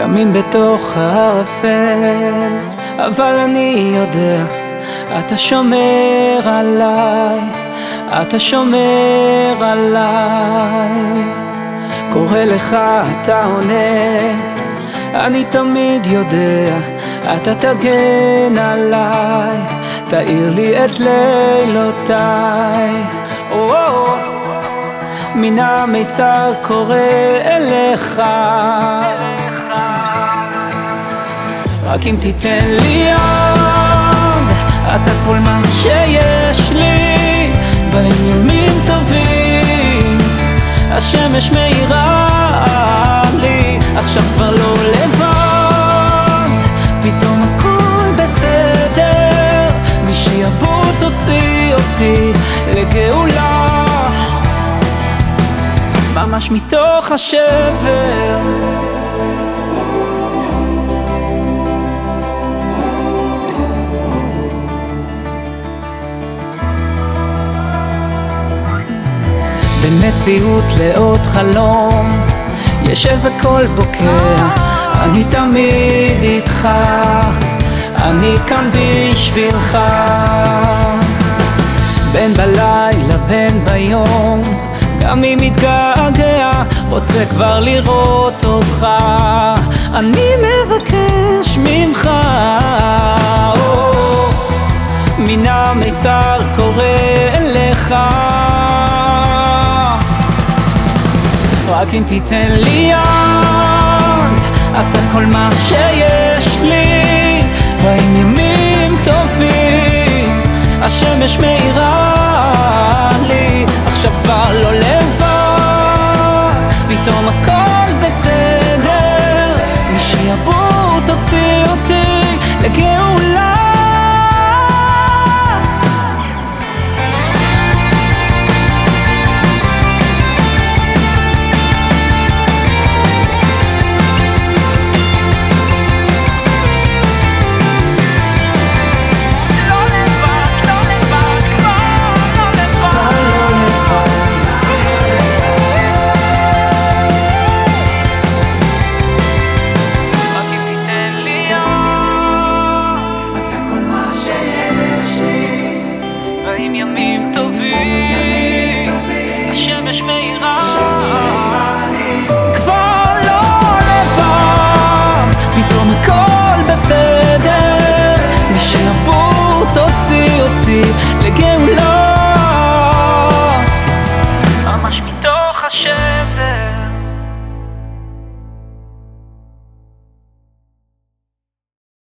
גם אם בתוך הערפל, אבל אני יודע, אתה שומר עליי, אתה שומר עליי. קורא לך, אתה עונה, אני תמיד יודע, אתה תגן עליי, תאיר לי את לילותיי. מן המיצר קורא אליך. רק אם תיתן לי יד, אתה כל מה שיש לי, באים ימים טובים, השמש מאירה לי, עכשיו כבר לא לבד, פתאום הכל בסדר, משעבוד תוציא אותי לגאולה, ממש מתוך השבר. בין מציאות לעוד חלום. יש איזה קול בוקע אני תמיד איתך אני כאן בשבילך. בין בלילה בין ביום גם אם מתגעגע רוצה כבר לראות אותך. אני מבקש ממך מן המיצר קורא אליך רק אם תיתן לי יד, אתה כל מה שיש לי, באים ימים טובים, השמש מאירה לי, עכשיו כבר לא לבד, פתאום הכל בסדר, משעבוד תוציא אותי לגאולה באים ימים טובים, השמש מאירה